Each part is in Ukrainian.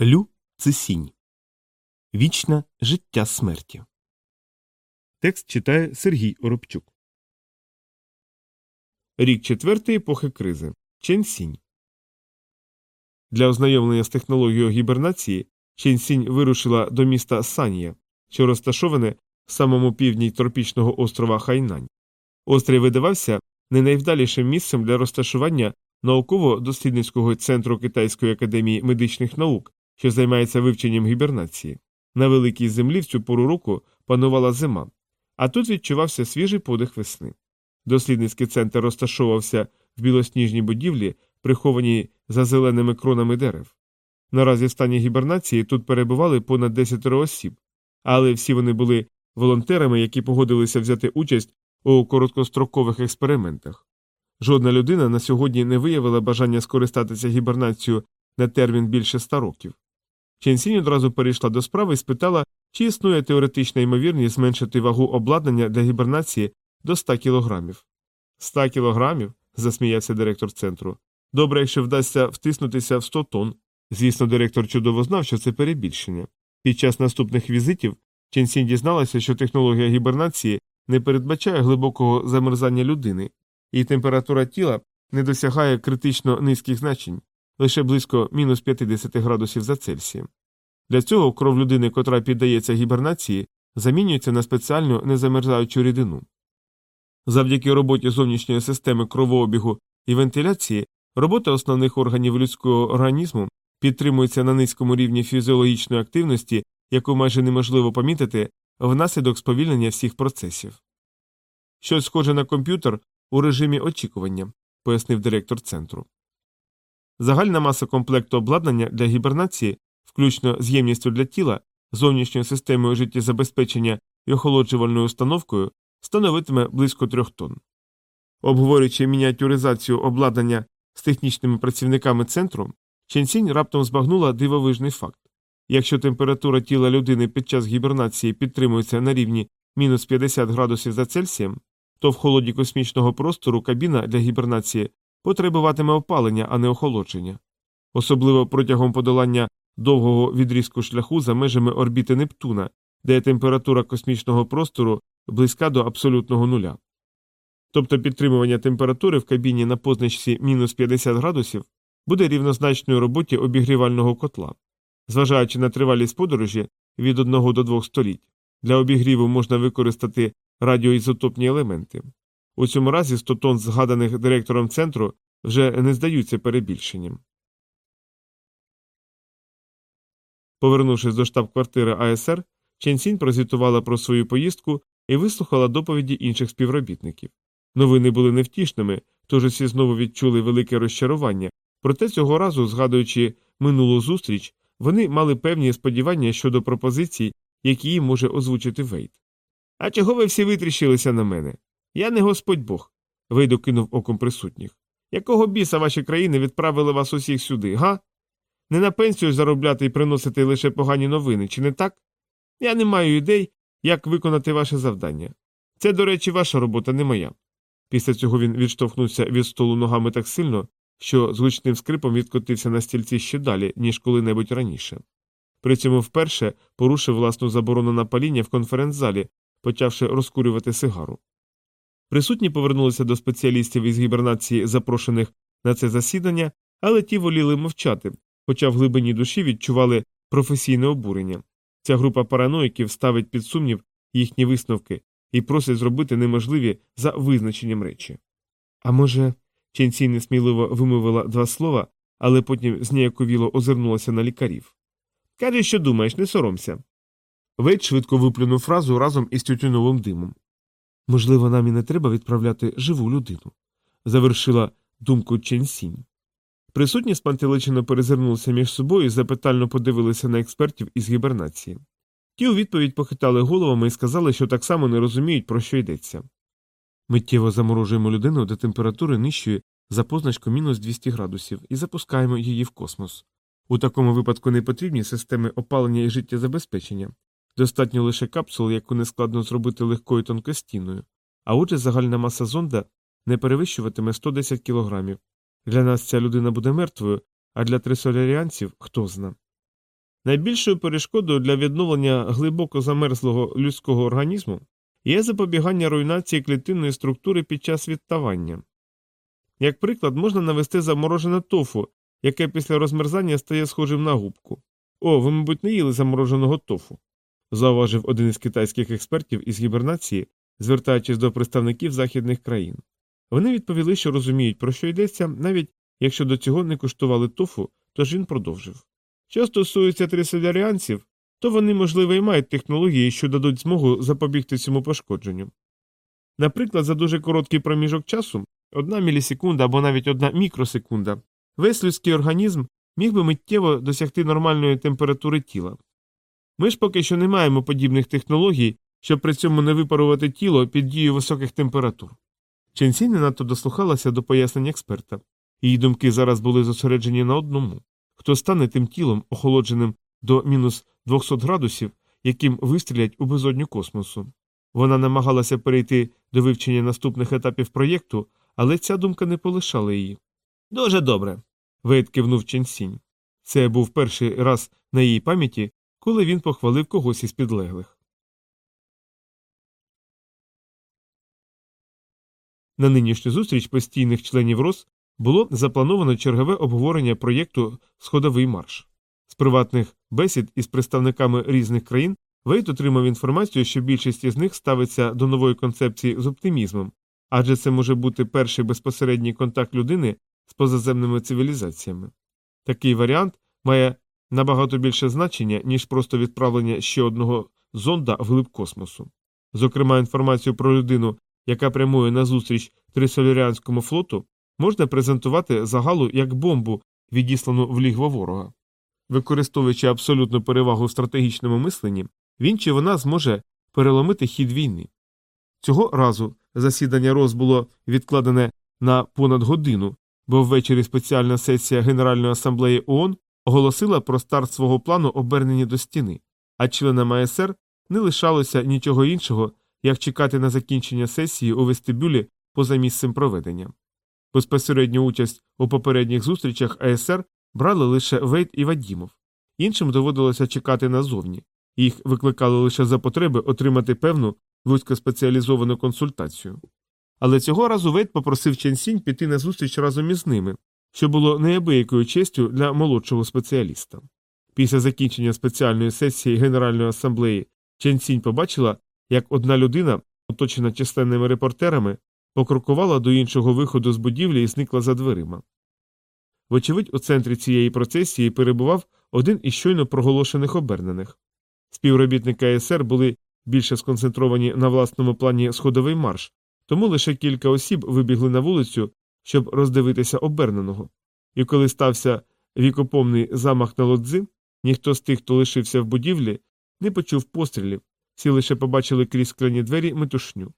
Лю це сінь. Вічне життя смерті. Текст читає Сергій Оробчук. Рік четвертий епохи кризи. Чен Сінь. Для ознайомлення з технологією гібернації Чен Сінь вирушила до міста Санія, що розташоване в самому півдні тропічного острова Хайнань. Острів видавався не найвдалішим місцем для розташування науково-дослідницького центру Китайської академії медичних наук, що займається вивченням гібернації. На великій землі в цю пору року панувала зима, а тут відчувався свіжий подих весни. Дослідницький центр розташовувався в білосніжній будівлі, прихованій за зеленими кронами дерев. Наразі в стані гібернації тут перебували понад 10 осіб, але всі вони були волонтерами, які погодилися взяти участь у короткострокових експериментах. Жодна людина на сьогодні не виявила бажання скористатися гібернацією на термін більше ста років. Ченсінь одразу перейшла до справи і спитала, чи існує теоретична ймовірність зменшити вагу обладнання для гібернації до 100 кілограмів. «100 кілограмів? засміявся директор центру. Добре, якщо вдасться втиснутися в 100 тонн. Звісно, директор чудово знав, що це перебільшення. Під час наступних візитів Ченсінь дізналася, що технологія гібернації не передбачає глибокого замерзання людини, і температура тіла не досягає критично низьких значень лише близько мінус 50 градусів за Цельсієм. Для цього кров людини, котра піддається гібернації, замінюється на спеціальну незамерзаючу рідину. Завдяки роботі зовнішньої системи кровообігу і вентиляції робота основних органів людського організму підтримується на низькому рівні фізіологічної активності, яку майже неможливо помітити внаслідок сповільнення всіх процесів. Щось схоже на комп'ютер у режимі очікування, пояснив директор центру. Загальна маса комплекту обладнання для гібернації, включно з ємністю для тіла, зовнішньою системою життєзабезпечення і охолоджувальною установкою, становитиме близько трьох тонн. Обговорюючи мініатюризацію обладнання з технічними працівниками центру, Ченсінь раптом збагнула дивовижний факт якщо температура тіла людини під час гібернації підтримується на рівні мінус 50 градусів за Цельсієм, то в холоді космічного простору кабіна для гібернації потребуватиме опалення, а не охолодження, особливо протягом подолання довгого відрізку шляху за межами орбіти Нептуна, де температура космічного простору близька до абсолютного нуля. Тобто підтримування температури в кабіні на позначці мінус 50 градусів буде рівнозначною роботі обігрівального котла. Зважаючи на тривалість подорожі від 1 до 2 століть, для обігріву можна використати радіоізотопні елементи. У цьому разі 100 тонн згаданих директором центру вже не здаються перебільшенням. Повернувшись до штаб-квартири АСР, Ченсінь прозвітувала про свою поїздку і вислухала доповіді інших співробітників. Новини були невтішними, тож усі знову відчули велике розчарування, проте цього разу, згадуючи минулу зустріч, вони мали певні сподівання щодо пропозицій, які їм може озвучити Вейт. А чого ви всі витріщилися на мене? Я не господь Бог. Вейд окинув оком присутніх. Якого біса ваші країни відправили вас усіх сюди, га? Не на пенсію заробляти і приносити лише погані новини, чи не так? Я не маю ідей, як виконати ваше завдання. Це, до речі, ваша робота, не моя. Після цього він відштовхнувся від столу ногами так сильно, що з гучним скрипом відкотився на стільці ще далі, ніж коли-небудь раніше. При цьому вперше порушив власну заборону на паління в конференц-залі, почавши розкурювати сигару. Присутні повернулися до спеціалістів із гібернації, запрошених на це засідання, але ті воліли мовчати, хоча в глибині душі відчували професійне обурення. Ця група параноїків ставить під сумнів їхні висновки і просить зробити неможливі за визначенням речі. А може, Ченці несміливо вимовила два слова, але потім зніяковіло озирнулася на лікарів. Кажи, що думаєш, не соромся. Вейт швидко виплюнув фразу разом із тютюновим димом. Можливо, нам і не треба відправляти живу людину, завершила думку Ченсінь. Присутні спантеличено перезирнулися між собою і запитально подивилися на експертів із гібернації. Ті у відповідь похитали головами і сказали, що так само не розуміють, про що йдеться. Миттєво заморожуємо людину до температури нижчої за позначку мінус 200 градусів і запускаємо її в космос. У такому випадку не потрібні системи опалення і життєзабезпечення. Достатньо лише капсул, яку нескладно зробити легкою тонкостіною, а отже, загальна маса зонда не перевищуватиме 110 кілограмів. Для нас ця людина буде мертвою, а для трисоляріанців хто зна. Найбільшою перешкодою для відновлення глибоко замерзлого людського організму є запобігання руйнації клітинної структури під час відтавання. Як приклад, можна навести заморожене тофу, яке після розмерзання стає схожим на губку. О, ви, мабуть, не їли замороженого тофу, зауважив один із китайських експертів із гібернації, звертаючись до представників західних країн. Вони відповіли, що розуміють, про що йдеться, навіть якщо до цього не куштували тофу, тож він продовжив. Що стосується трисоляріанців, то вони, можливо, і мають технології, що дадуть змогу запобігти цьому пошкодженню. Наприклад, за дуже короткий проміжок часу, одна мілісекунда або навіть одна мікросекунда, весь людський організм міг би миттєво досягти нормальної температури тіла. Ми ж поки що не маємо подібних технологій, щоб при цьому не випарувати тіло під дією високих температур. Ченсі не надто дослухалася до пояснень експерта. Її думки зараз були зосереджені на одному хто стане тим тілом, охолодженим до мінус 200 градусів, яким вистрілять у безодню космосу. Вона намагалася перейти до вивчення наступних етапів проєкту, але ця думка не полишала її. Дуже добре. Вейт кивнув Ченсінь. Це був перший раз на її пам'яті, коли він похвалив когось із підлеглих. На нинішню зустріч постійних членів РОС було заплановано чергове обговорення проєкту Сходовий марш. З приватних бесід із представниками різних країн Вейт отримав інформацію, що більшість із них ставиться до нової концепції з оптимізмом, адже це може бути перший безпосередній контакт людини з позаземними цивілізаціями. Такий варіант має набагато більше значення, ніж просто відправлення ще одного зонда в глиб космосу. Зокрема, інформацію про людину, яка прямує на зустріч Трисоляріанському флоту, можна презентувати загалу як бомбу, відіслану в лігво ворога. Використовуючи абсолютну перевагу в стратегічному мисленні, він чи вона зможе переломити хід війни. Цього разу засідання РОС було відкладене на понад годину, бо ввечері спеціальна сесія Генеральної асамблеї ООН оголосила про старт свого плану обернення до стіни, а членам АСР не лишалося нічого іншого, як чекати на закінчення сесії у вестибюлі поза місцем проведення. Безпосередню участь у попередніх зустрічах АСР брали лише Вейт і Вадімов. Іншим доводилося чекати назовні, їх викликали лише за потреби отримати певну вузькоспеціалізовану консультацію. Але цього разу Вейт попросив Ченсінь піти на зустріч разом із ними, що було неабиякою честю для молодшого спеціаліста. Після закінчення спеціальної сесії Генеральної асамблеї Ченсінь побачила, як одна людина, оточена численними репортерами, покрокувала до іншого виходу з будівлі і зникла за дверима. Вочевидь, у центрі цієї процесії перебував один із щойно проголошених обернених. Співробітники АСР були більше сконцентровані на власному плані сходовий марш, тому лише кілька осіб вибігли на вулицю, щоб роздивитися оберненого. І коли стався вікопомний замах на лодзи, ніхто з тих, хто лишився в будівлі, не почув пострілів, всі лише побачили крізь скляні двері метушню.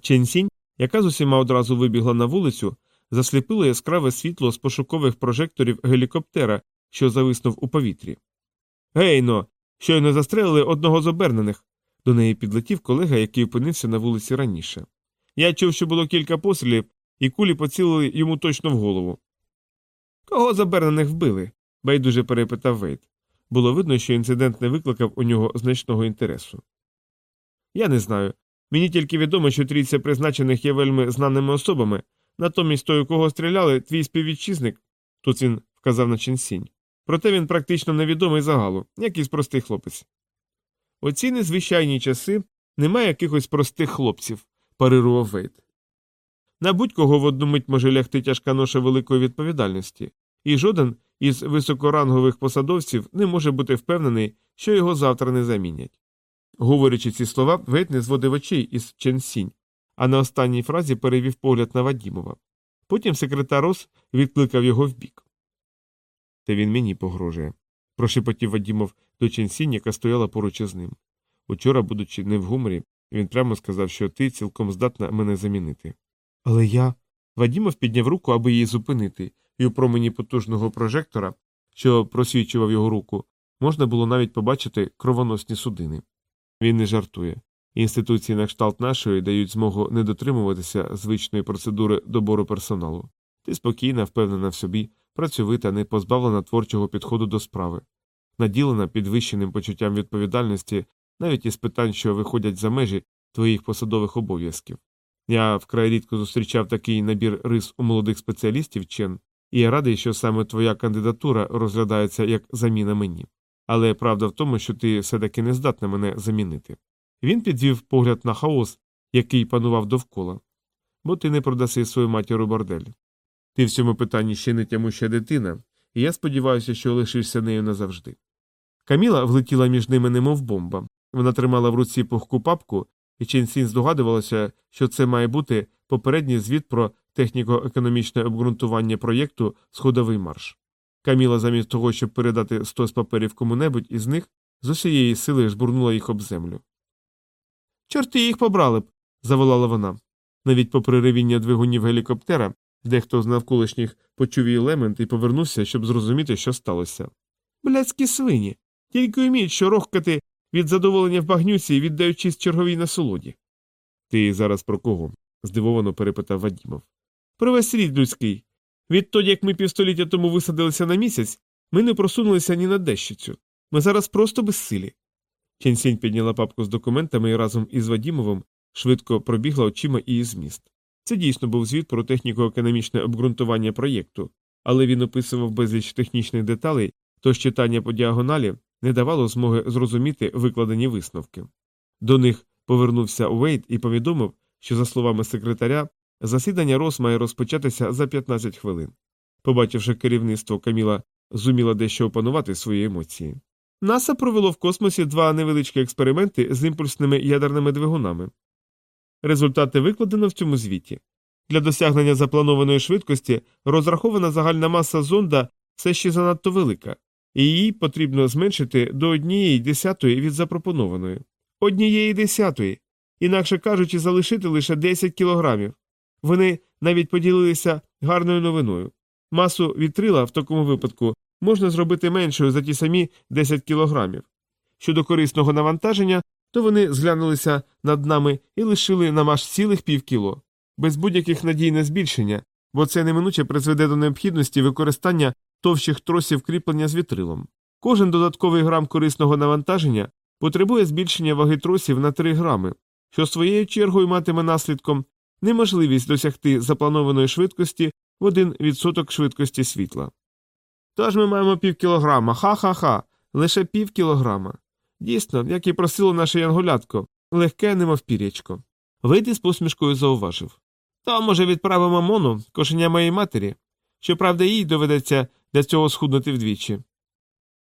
Ченсінь яка з усіма одразу вибігла на вулицю, засліпило яскраве світло з пошукових прожекторів гелікоптера, що зависнув у повітрі. Гейно, щойно застрелили одного з обернених. До неї підлетів колега, який опинився на вулиці раніше. Я чув, що було кілька пострілів, і кулі поцілили йому точно в голову. Кого з обернених вбили? байдуже перепитав Вейт. Було видно, що інцидент не викликав у нього значного інтересу. Я не знаю. Мені тільки відомо, що трійця призначених є вельми знаними особами, натомість той, у кого стріляли, твій співвітчизник, тут він вказав на Ченсінь. Проте він практично невідомий загалу, якийсь простий хлопець. У ці незвичайні часи немає якихось простих хлопців, парирував Вейт. На будь-кого в одну мить може лягти тяжка ноша великої відповідальності, і жоден із високорангових посадовців не може бути впевнений, що його завтра не замінять. Говорячи ці слова, Вейт не зводив очей із Ченсінь, а на останній фразі перевів погляд на Вадімова. Потім секретар Рос відкликав його вбік. Та він мені погрожує, прошепотів Вадімов до Ченсінь, яка стояла поруч із ним. Учора, будучи не в гуморі, він прямо сказав, що ти цілком здатна мене замінити. Але я. Вадімов підняв руку, аби її зупинити, і у промені потужного прожектора, що просвічував його руку, можна було навіть побачити кровоносні судини. Він не жартує. Інституції на кшталт нашої дають змогу не дотримуватися звичної процедури добору персоналу. Ти спокійна, впевнена в собі, працьовита, не позбавлена творчого підходу до справи. наділена підвищеним почуттям відповідальності навіть із питань, що виходять за межі твоїх посадових обов'язків. Я вкрай рідко зустрічав такий набір рис у молодих спеціалістів Чен, і я радий, що саме твоя кандидатура розглядається як заміна мені. Але правда в тому, що ти все таки не здатна мене замінити. Він підвів погляд на хаос, який панував довкола, бо ти не продаси свою матір у бордель. Ти в цьому питанні ще не тямуща дитина, і я сподіваюся, що лишишся нею назавжди. Каміла влетіла між ними немов бомба. Вона тримала в руці пухку папку, і Ченсін здогадувалася, що це має бути попередній звіт про техніко-економічне обґрунтування проєкту Сходовий марш. Каміла, замість того, щоб передати стос паперів кому-небудь із них, з усієї сили жбурнула їх об землю. Чорти їх побрали б. заволала вона. Навіть попри ревіння двигунів гелікоптера, дехто з навколишніх почув її лемент і повернувся, щоб зрозуміти, що сталося. Блядські свині. Тільки вміють що рохкати від задоволення в багнюці і віддаючись черговій насолоді. Ти зараз про кого? здивовано перепитав Вадімов. Про весь рід людський. Відтоді, як ми півстоліття тому висадилися на місяць, ми не просунулися ні на дещицю. Ми зараз просто безсилі. Ченсінь підняла папку з документами і разом із Вадімовим швидко пробігла очима її зміст. Це дійсно був звіт про техніко-економічне обґрунтування проєкту, але він описував безліч технічних деталей, тож читання по діагоналі не давало змоги зрозуміти викладені висновки. До них повернувся Уейт і повідомив, що, за словами секретаря, засідання РОС має розпочатися за 15 хвилин. Побачивши керівництво, Каміла зуміла дещо опанувати свої емоції. НАСА провело в космосі два невеличкі експерименти з імпульсними ядерними двигунами. Результати викладено в цьому звіті. Для досягнення запланованої швидкості розрахована загальна маса зонда все ще занадто велика, і її потрібно зменшити до однієї десятої від запропонованої. Однієї десятої, інакше кажучи, залишити лише 10 кілограмів. Вони навіть поділилися гарною новиною. Масу вітрила в такому випадку можна зробити меншою за ті самі 10 кілограмів. Щодо корисного навантаження, то вони зглянулися над нами і лишили нам аж цілих півкіло, без будь-яких надій на збільшення, бо це неминуче призведе до необхідності використання товщих тросів кріплення з вітрилом. Кожен додатковий грам корисного навантаження потребує збільшення ваги тросів на 3 грами, що своєю чергою матиме наслідком неможливість досягти запланованої швидкості в 1% швидкості світла. Тож ми маємо пів кілограма, ха-ха-ха, лише пів кілограма. Дійсно, як і просило наше янголятко, легке, немов пірячко. Вийти з посмішкою зауважив. То, може, відправимо мону, кошеня моєї матері. Щоправда, їй доведеться для цього схуднути вдвічі.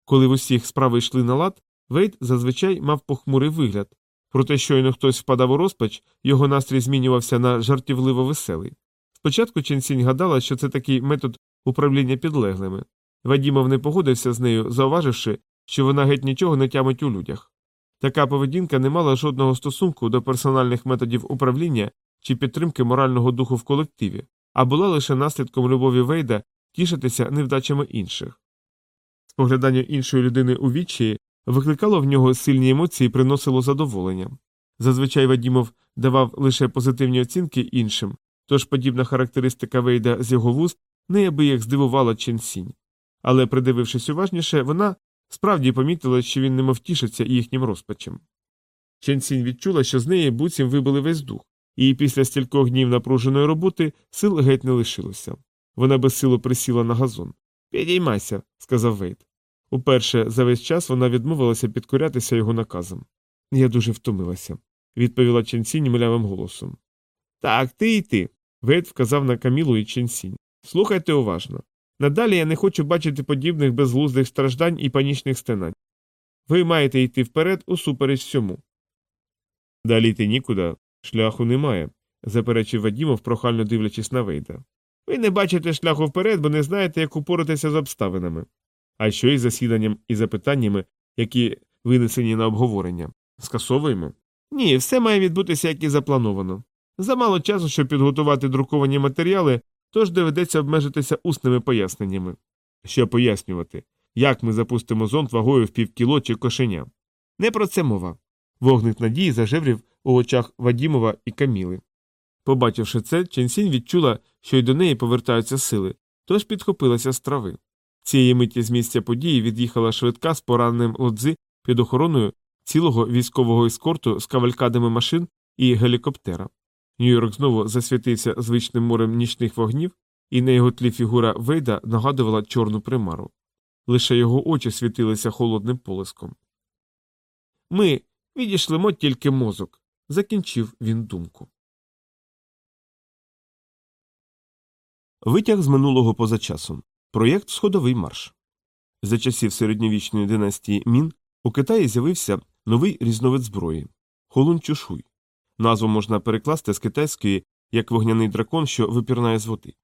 Коли в усіх справи йшли на лад, Вейт зазвичай мав похмурий вигляд, проте щойно хтось впадав у розпач, його настрій змінювався на жартівливо веселий. Спочатку Ченсінь гадала, що це такий метод управління підлеглими. Вадімов не погодився з нею, зауваживши, що вона геть нічого не тямить у людях. Така поведінка не мала жодного стосунку до персональних методів управління чи підтримки морального духу в колективі, а була лише наслідком любові Вейда тішитися невдачами інших. Споглядання іншої людини у відчаї викликало в нього сильні емоції і приносило задоволення. Зазвичай Вадімов давав лише позитивні оцінки іншим, тож подібна характеристика Вейда з його вуст неабияк здивувала Ченсінь. Але, придивившись уважніше, вона справді помітила, що він немов тішиться їхнім розпачем. Ченсінь відчула, що з неї буцім вибили весь дух, і після стількох днів напруженої роботи сил геть не лишилося. Вона безсило присіла на газон. Підіймайся, сказав Вейт. Уперше за весь час вона відмовилася підкорятися його наказам. Я дуже втомилася, відповіла Ченсінь милявим голосом. Так, ти і ти. Вейт вказав на Камілу і Ченсінь. Слухайте уважно. Надалі я не хочу бачити подібних безглуздих страждань і панічних стенань. Ви маєте йти вперед усупереч всьому. Далі йти нікуди, шляху немає, заперечив Вадімов, прохально дивлячись на Вейда. Ви не бачите шляху вперед, бо не знаєте, як упоратися з обставинами. А що із засіданням і запитаннями, які винесені на обговорення? Скасовуємо? Ні, все має відбутися, як і заплановано. Замало часу, щоб підготувати друковані матеріали, тож доведеться обмежитися усними поясненнями. Що пояснювати, як ми запустимо зонд вагою в півкіло чи кошеня. Не про це мова. Вогник надії зажеврів у очах Вадімова і Каміли. Побачивши це, Ченсінь відчула, що й до неї повертаються сили, тож підхопилася з трави. Цієї миті з місця події від'їхала швидка з пораненим лодзи під охороною цілого військового ескорту з кавалькадами машин і гелікоптера. Нью-Йорк знову засвітився звичним морем нічних вогнів, і на його тлі фігура Вейда нагадувала чорну примару. Лише його очі світилися холодним полиском. Ми відійшлимо тільки мозок, закінчив він думку. Витяг з минулого поза часом. Проєкт Сходовий марш. За часів середньовічної династії Мін у Китаї з'явився новий різновид зброї холунчушуй. Назву можна перекласти з китайської як вогняний дракон, що випірнає з води.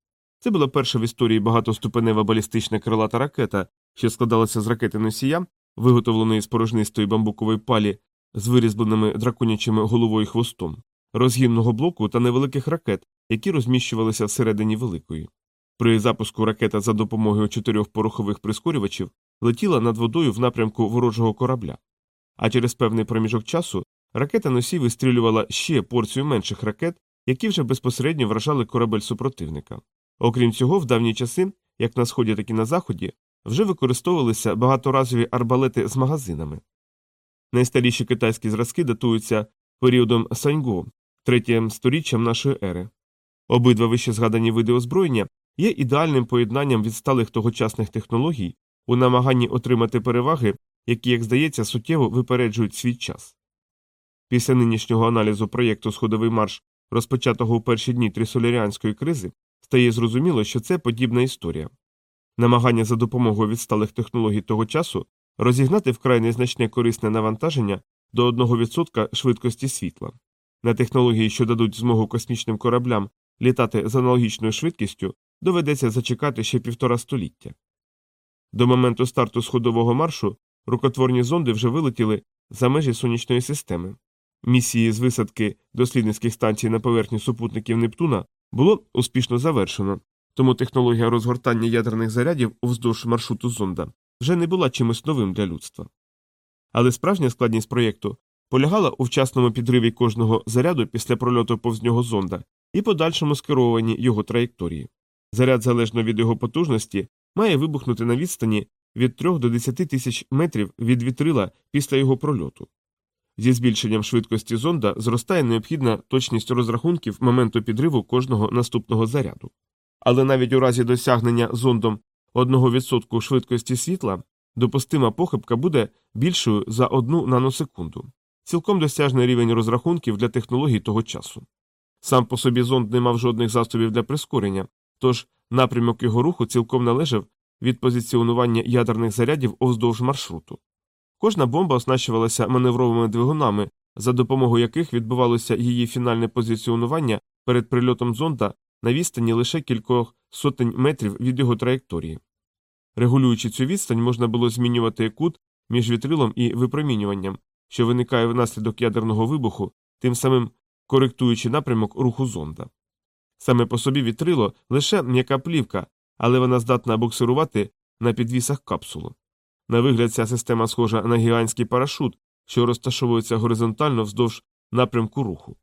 Це була перша в історії багатоступенева балістична крилата ракета, що складалася з ракети носія, виготовленої з порожнистої бамбукової палі з вирізбленими драконячими головою і хвостом, розгінного блоку та невеликих ракет, які розміщувалися всередині великої. При запуску ракета за допомогою чотирьох порохових прискорювачів летіла над водою в напрямку ворожого корабля. А через певний проміжок часу ракета носій вистрілювала ще порцію менших ракет, які вже безпосередньо вражали корабель супротивника. Окрім цього, в давні часи, як на сході, так і на заході, вже використовувалися багаторазові арбалети з магазинами. Найстаріші китайські зразки датуються періодом Саньго, третім сторіччям нашої ери. Обидва вище згадані види озброєння є ідеальним поєднанням відсталих тогочасних технологій у намаганні отримати переваги, які, як здається, суттєво випереджують свій час. Після нинішнього аналізу проєкту Сходовий марш, розпочатого у перші дні трисоляріанської кризи, стає зрозуміло, що це подібна історія. Намагання за допомогою відсталих технологій того часу розігнати вкрай незначне корисне навантаження до 1% швидкості світла. На технології, що дадуть змогу космічним кораблям літати з аналогічною швидкістю, доведеться зачекати ще півтора століття. До моменту старту сходового маршу рукотворні зонди вже вилетіли за межі сонячної системи. Місії з висадки дослідницьких станцій на поверхні супутників Нептуна було успішно завершено, тому технологія розгортання ядерних зарядів уздовж маршруту зонда вже не була чимось новим для людства. Але справжня складність проєкту полягала у вчасному підриві кожного заряду після прольоту повз нього зонда і подальшому скерованні його траєкторії. Заряд, залежно від його потужності, має вибухнути на відстані від 3 до 10 тисяч метрів від вітрила після його прольоту. Зі збільшенням швидкості зонда зростає необхідна точність розрахунків моменту підриву кожного наступного заряду. Але навіть у разі досягнення зондом 1% швидкості світла допустима похибка буде більшою за одну наносекунду, цілком досяжний рівень розрахунків для технологій того часу. Сам по собі зонд не мав жодних засобів для прискорення, тож напрямок його руху цілком належав від позиціонування ядерних зарядів оздовж маршруту. Кожна бомба оснащувалася маневровими двигунами, за допомогою яких відбувалося її фінальне позиціонування перед прильотом зонда на відстані лише кількох сотень метрів від його траєкторії. Регулюючи цю відстань, можна було змінювати кут між вітрилом і випромінюванням, що виникає внаслідок ядерного вибуху, тим самим коректуючи напрямок руху зонда. Саме по собі вітрило лише м'яка плівка, але вона здатна боксирувати на підвісах капсулу. На вигляд, ця система схожа на гігантський парашут, що розташовується горизонтально вздовж напрямку руху.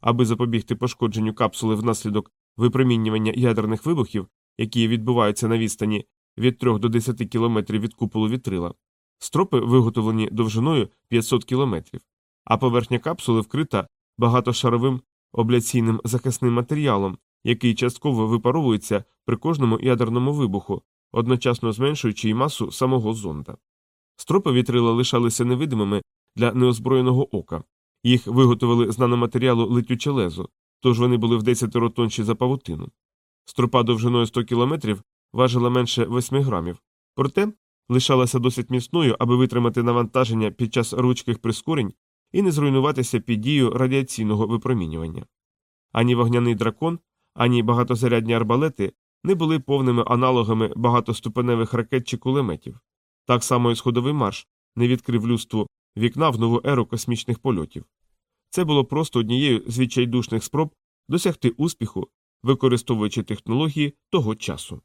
Аби запобігти пошкодженню капсули внаслідок випромінювання ядерних вибухів, які відбуваються на відстані від 3 до 10 кілометрів від куполу вітрила, стропи виготовлені довжиною 500 кілометрів, а поверхня капсули вкрита багатошаровим обляційним захисним матеріалом, який частково випаровується при кожному ядерному вибуху, одночасно зменшуючи й масу самого зонда. Стропи вітрила лишалися невидимими для неозброєного ока, їх виготовили з наноматеріалу летюче лезо, тож вони були в 10 тонші за павутину. Стропа довжиною 100 кілометрів важила менше 8 грамів, проте лишалася досить міцною, аби витримати навантаження під час ручких прискорень і не зруйнуватися під дією радіаційного випромінювання. Ані вогняний дракон, ані багатозарядні арбалети не були повними аналогами багатоступеневих ракет чи кулеметів. Так само і сходовий марш не відкрив людству вікна в нову еру космічних польотів. Це було просто однією з відчайдушних спроб досягти успіху, використовуючи технології того часу.